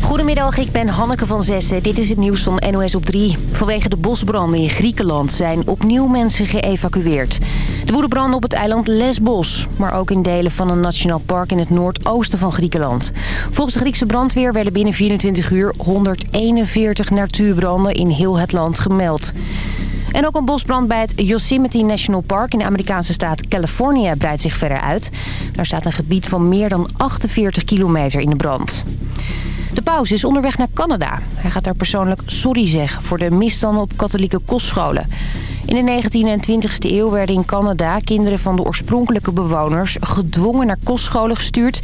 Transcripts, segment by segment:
Goedemiddag, ik ben Hanneke van Zessen. Dit is het nieuws van NOS op 3. Vanwege de bosbranden in Griekenland zijn opnieuw mensen geëvacueerd. Er woeden branden op het eiland Lesbos, maar ook in delen van een nationaal park in het noordoosten van Griekenland. Volgens de Griekse brandweer werden binnen 24 uur 141 natuurbranden in heel het land gemeld. En ook een bosbrand bij het Yosemite National Park in de Amerikaanse staat Californië breidt zich verder uit. Daar staat een gebied van meer dan 48 kilometer in de brand. De paus is onderweg naar Canada. Hij gaat daar persoonlijk sorry zeggen voor de misstanden op katholieke kostscholen. In de 19e en 20e eeuw werden in Canada kinderen van de oorspronkelijke bewoners gedwongen naar kostscholen gestuurd.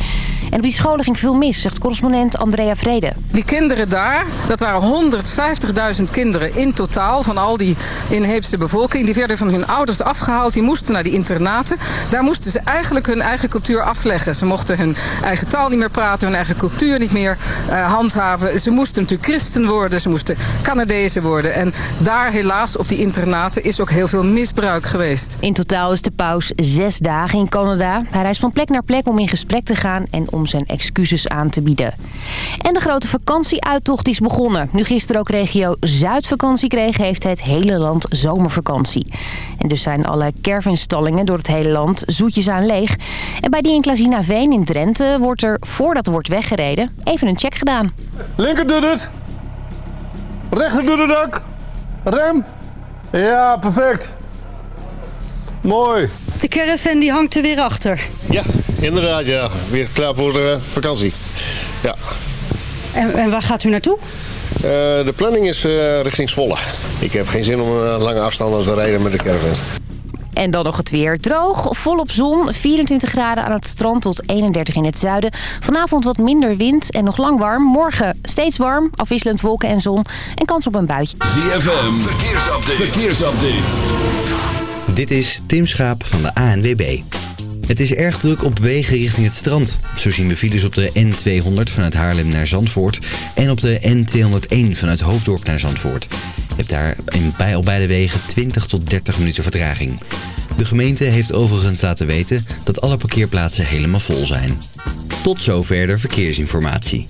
En op die scholen ging veel mis, zegt correspondent Andrea Vrede. Die kinderen daar, dat waren 150.000 kinderen in totaal van al die inheemse bevolking. Die werden van hun ouders afgehaald, die moesten naar die internaten. Daar moesten ze eigenlijk hun eigen cultuur afleggen. Ze mochten hun eigen taal niet meer praten, hun eigen cultuur niet meer uh, handhaven. Ze moesten natuurlijk christen worden, ze moesten Canadezen worden. En daar helaas op die internaten is ook heel veel misbruik geweest. In totaal is de paus zes dagen in Canada. Hij reist van plek naar plek om in gesprek te gaan en om zijn excuses aan te bieden. En de grote vakantieuittocht is begonnen. Nu gisteren ook regio Zuid vakantie kreeg, heeft het hele land zomervakantie. En dus zijn alle caravanstallingen door het hele land zoetjes aan leeg. En bij die in Klazinaveen in Drenthe wordt er, voordat er wordt weggereden, even een check gedaan. Linker doet het. Rechter doet het ook. Rem. Ja, perfect. Mooi. De caravan die hangt er weer achter. Ja, inderdaad. Ja. Weer klaar voor de vakantie. Ja. En, en, waar gaat u naartoe? Uh, de planning is uh, richting Zwolle. Ik heb geen zin om lange afstanden te rijden met de caravan. En dan nog het weer. Droog, volop zon, 24 graden aan het strand tot 31 in het zuiden. Vanavond wat minder wind en nog lang warm. Morgen steeds warm, afwisselend wolken en zon en kans op een buitje. ZFM, verkeersupdate. verkeersupdate. Dit is Tim Schaap van de ANWB. Het is erg druk op wegen richting het strand. Zo zien we files op de N200 vanuit Haarlem naar Zandvoort... en op de N201 vanuit Hoofddorp naar Zandvoort. Hebt daar in bij, op beide wegen 20 tot 30 minuten vertraging. De gemeente heeft overigens laten weten dat alle parkeerplaatsen helemaal vol zijn. Tot zover de verkeersinformatie.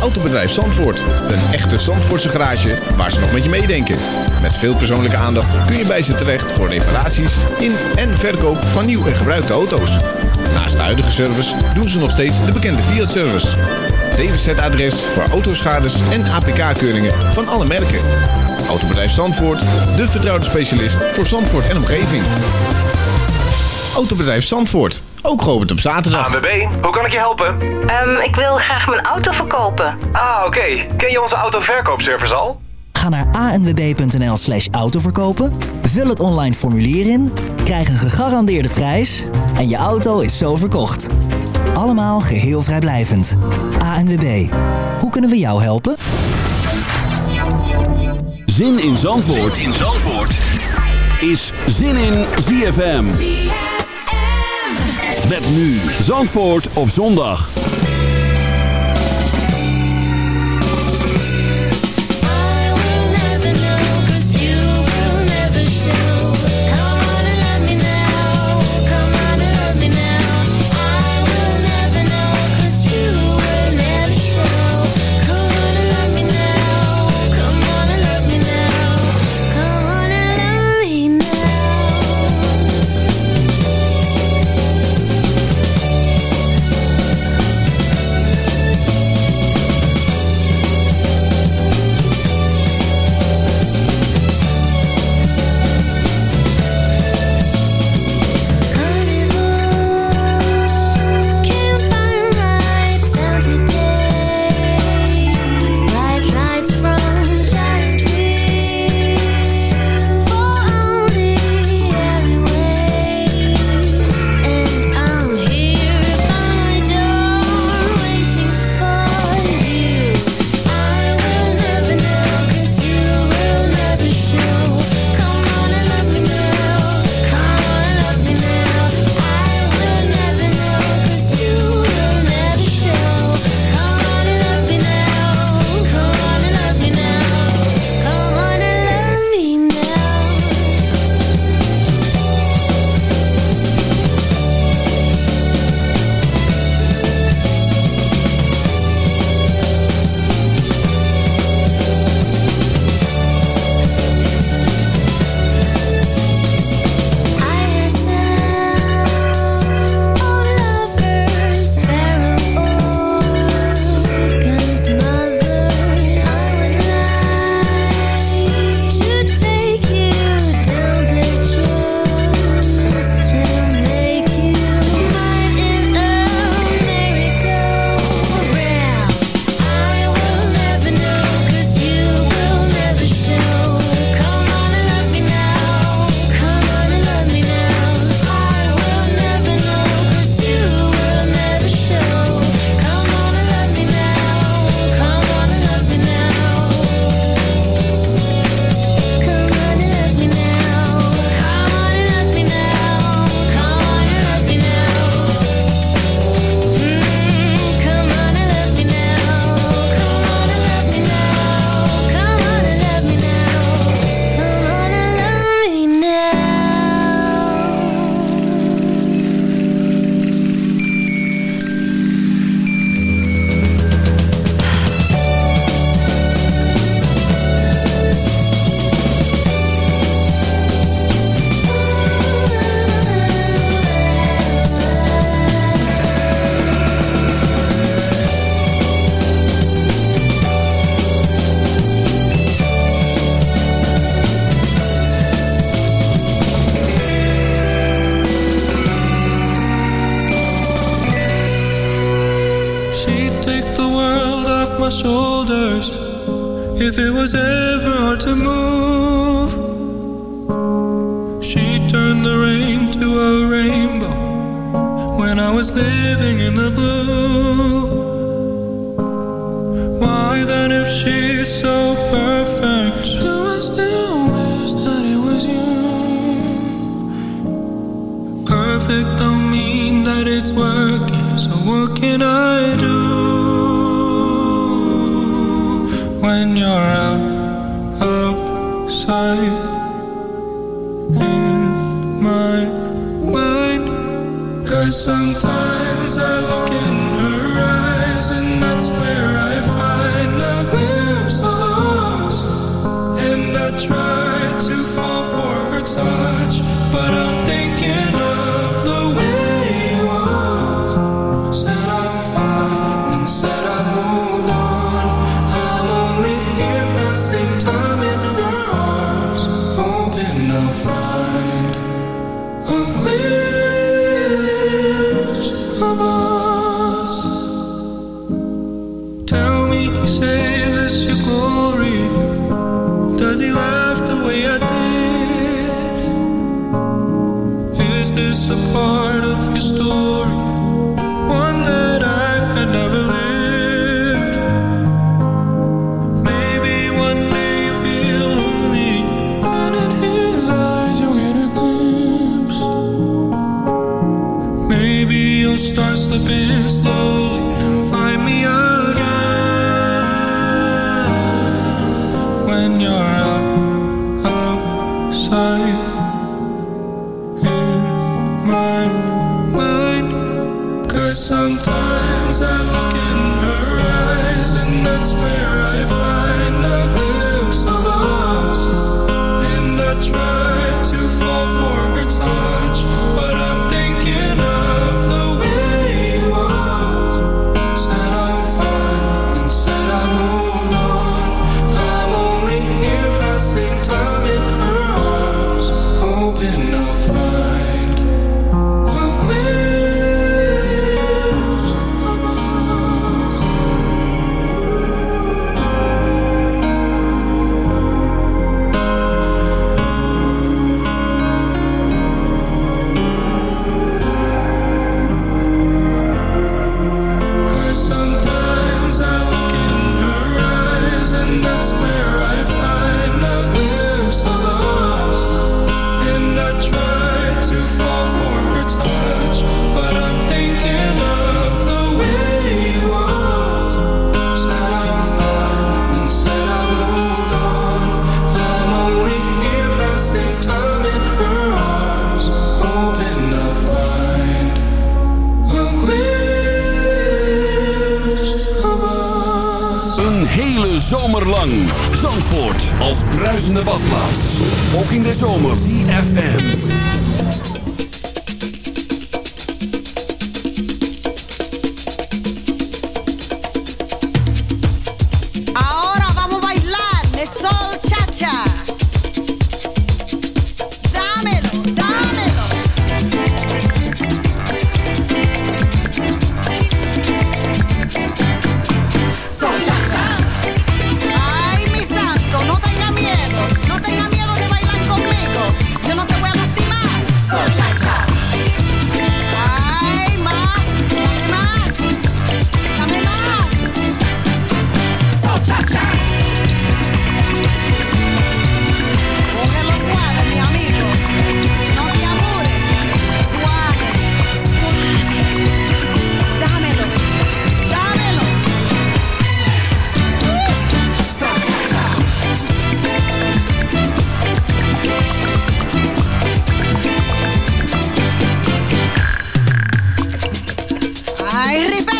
Autobedrijf Zandvoort. Een echte Zandvoortse garage waar ze nog met je meedenken. Met veel persoonlijke aandacht kun je bij ze terecht voor reparaties in en verkoop van nieuw en gebruikte auto's. Naast de huidige service doen ze nog steeds de bekende Fiat-service. DWZ-adres voor autoschades en APK-keuringen van alle merken. Autobedrijf Zandvoort, de vertrouwde specialist voor Zandvoort en omgeving. Autobedrijf Zandvoort, ook geopend op zaterdag. ANWB, hoe kan ik je helpen? Um, ik wil graag mijn auto verkopen. Ah, oké. Okay. Ken je onze autoverkoopservice al? Ga naar anwb.nl slash autoverkopen, vul het online formulier in, krijg een gegarandeerde prijs en je auto is zo verkocht. Allemaal geheel vrijblijvend. ANWB, hoe kunnen we jou helpen? Zin in Zandvoort, zin in Zandvoort. is Zin in ZFM. Met nu Zandvoort op zondag. Sometimes I look in her eyes and that's ¡Ay, Ripa!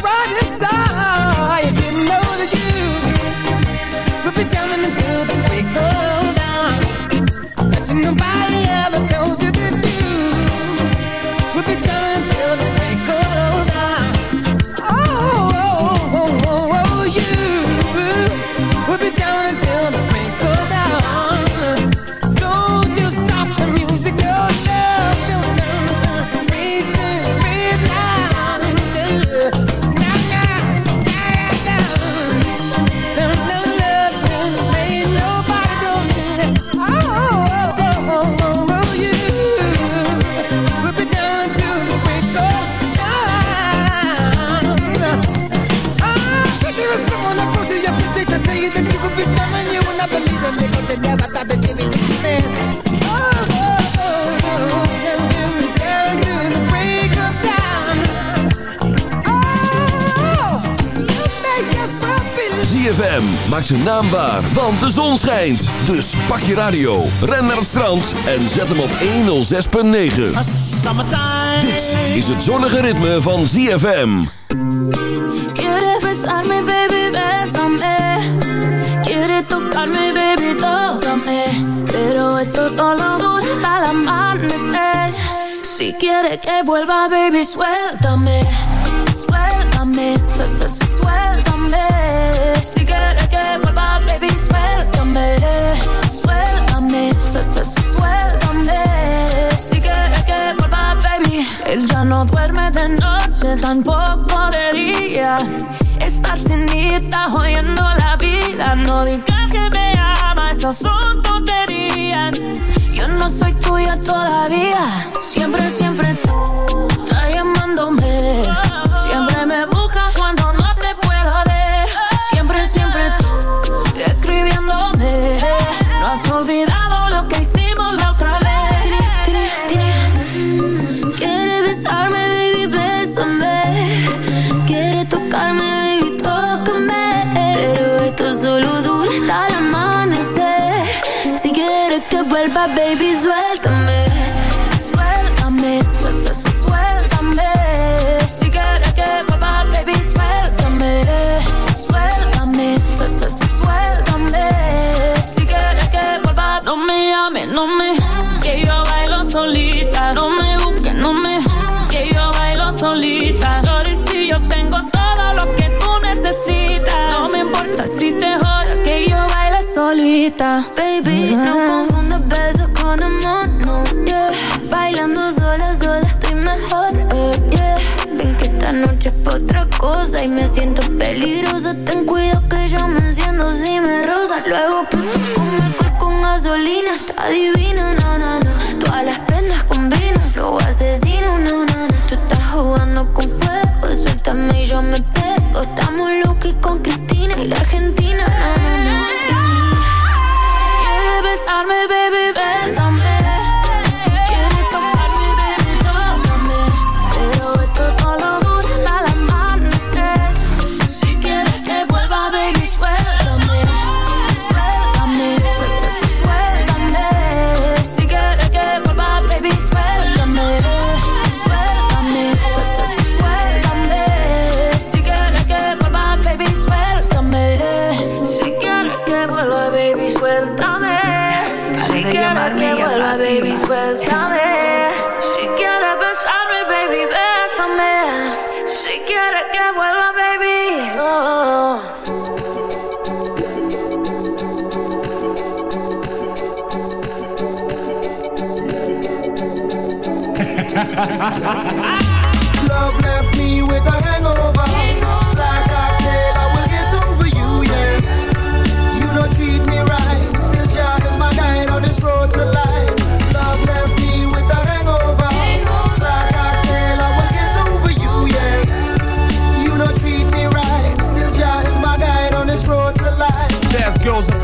ZFM. Maak zijn naam waar, want de zon schijnt. Dus pak je radio, ren naar het strand en zet hem op 106.9. Dit is het zonnige ritme van ZFM. Quiere besarme, baby, besame. Quiere tocarme, baby, tócame. Pero esto solo dura hasta la amanecer. Si quiere que vuelva, baby, suéltame. Suéltame, suéltame. noche tampoco de día. Estar sinita jodiendo la vida. No digas que me amas, esas son tonterías. Yo no soy tuya todavía. Siempre, siempre tú. Baby, no ah. confundas besos con amor, no, yeah. Bailando sola, sola estoy mejor, eh, yeah. Ven que esta noche es pa otra cosa y me siento peligrosa. Ten cuidado que yo me enciendo si me rosa. Luego puto con alcohol con gasolina, está divina, no, no. na. Todas las prendas combinan, flow asesino, no, no, no. Tú estás jugando con fuego, suéltame y yo me pego. Estamos locos con Cristina y la Argentina ha, ha, ha.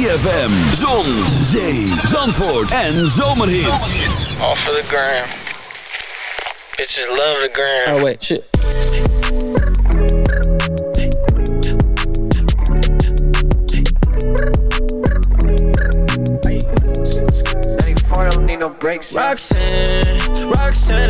ZFM, zon, zee, zandvoort en zomerhits. Off of the gram. Bitches love the gram. Oh wait, shit. don't need no breaks. Roxanne, Roxanne,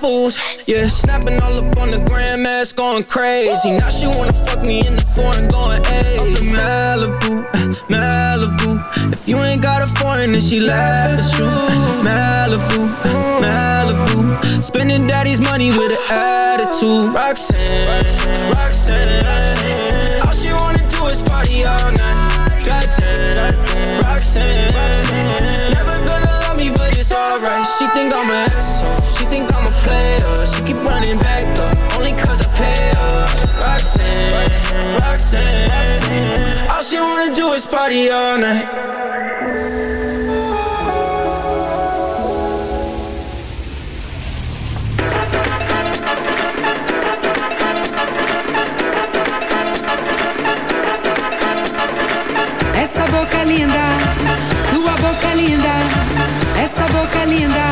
Foods, yeah. Snapping all up on the grandmas, going crazy. Now she wanna fuck me in the foreign, going, hey. Malibu, Malibu. If you ain't got a foreign, then she laugh, it's true. Malibu, Malibu. Spending daddy's money with an attitude. Roxanne, Roxanne. All she wanna do is party all night. Party all night. Essa boca linda, tua boca linda, essa boca linda.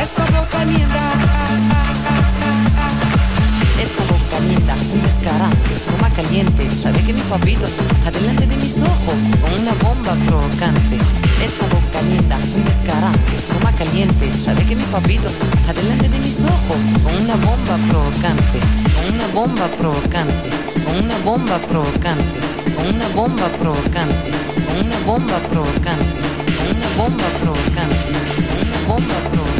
Essa boca linda. Esa boca linda, un descarante, toma caliente. Sabe que mi papito está delante de mis ojos con una bomba provocante. Esa boca linda, un descarante, toma caliente. Sabe que mi papito está delante de mis ojos con una bomba provocante. Con una bomba provocante. Con una bomba provocante. Con una bomba provocante. Con una bomba provocante. Con una bomba provocante. Con una bomba provocante.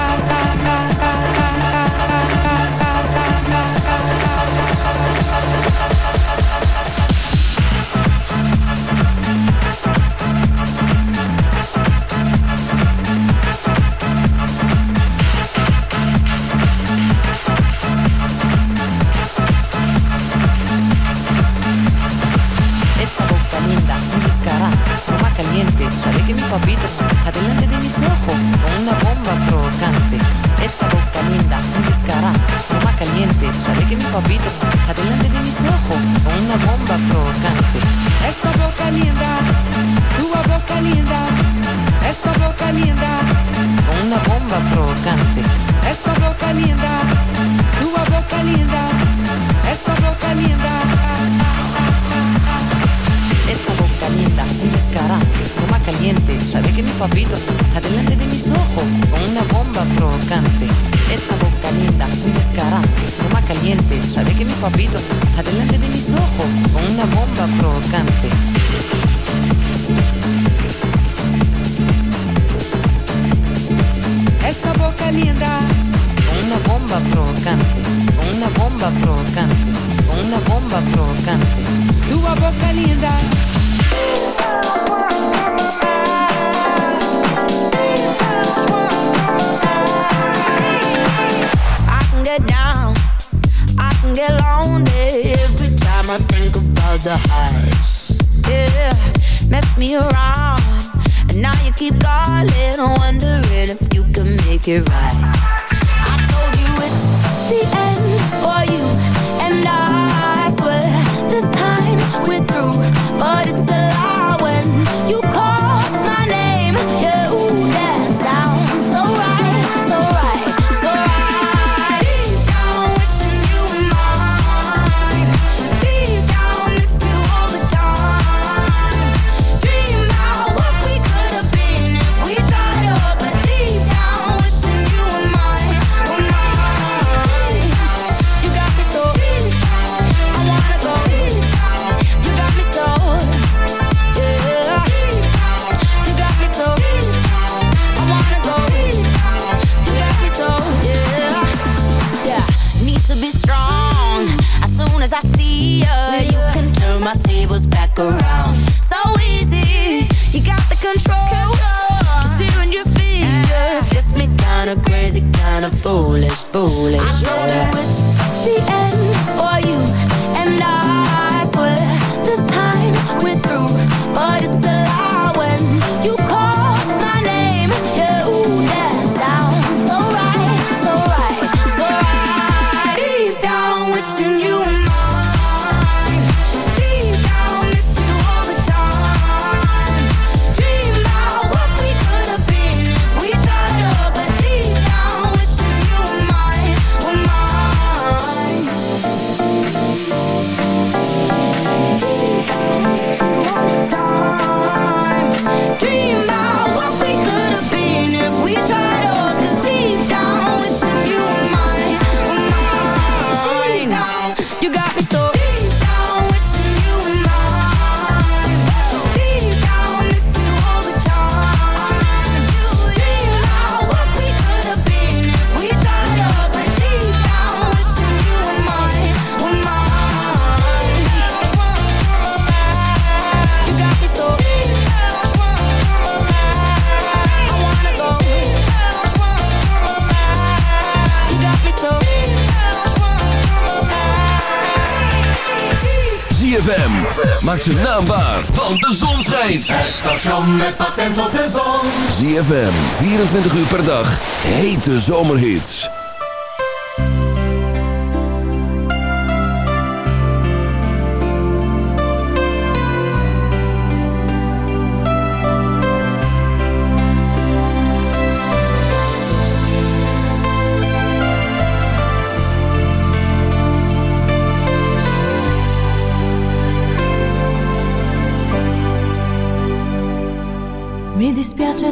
maakt zijn naam waar, want de zonschijns. Het station met patent op de zon. ZFM, 24 uur per dag, hete zomerhits.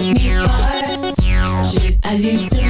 Should I lose it?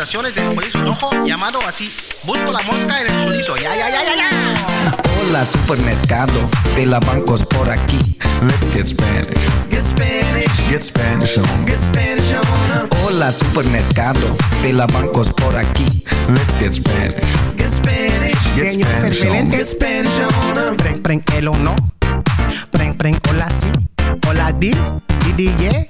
Variedad de prestaciones del chorizo rojo llamado así. Busco la mosca en el chorizo. Ya, ya, ya, ya, ya. Hola supermercado de la bancos por aquí. Let's get Spanish. Get Spanish. Get Spanish on. Get Spanish on. Hola supermercado de la bancos por aquí. Let's get Spanish. Get Spanish. Get Señor Spanish on. Fervelente. Get Spanish on. Preng, preng, el o no. Preng, preng, hola si. Hola di. Di, di, yeah.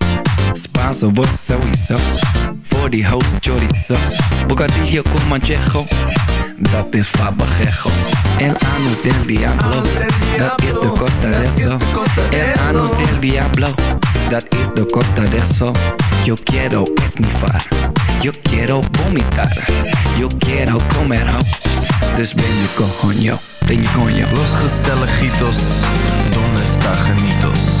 Spanso, vos sowieso. Voor die host chorizo. Bocadillo con manchejo. Dat is fabajejo. El anus del diablo. Dat is de costa de eso. El anus del diablo. Dat is de costa de eso. Yo quiero esnifar. Yo quiero vomitar. Yo quiero comer. Dus ben je coño. Ben je coño. Los gezelligitos, donde está genitos?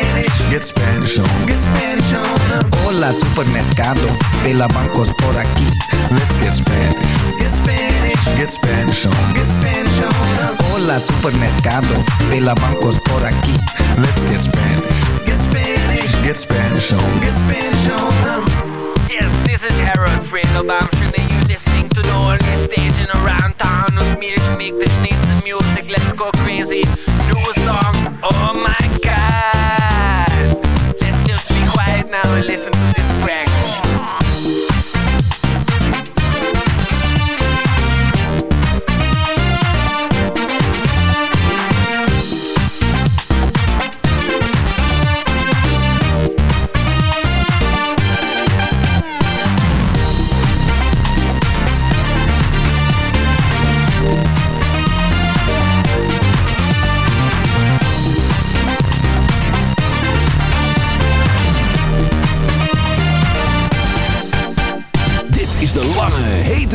Get Spanish on. Get Spanish on. Hola supermercado de la bancos por aquí. Let's get Spanish. Get Spanish. Get Spanish on. Get Spanish on. Hola supermercado de la bancos por aquí. Let's get Spanish. Get Spanish. Get Spanish on. Get Spanish on. Yes, this is Harold Fredo Bamshin and you're listening to the only station around town with me to make the sneeze music. Let's go crazy. New song. Oh my listen to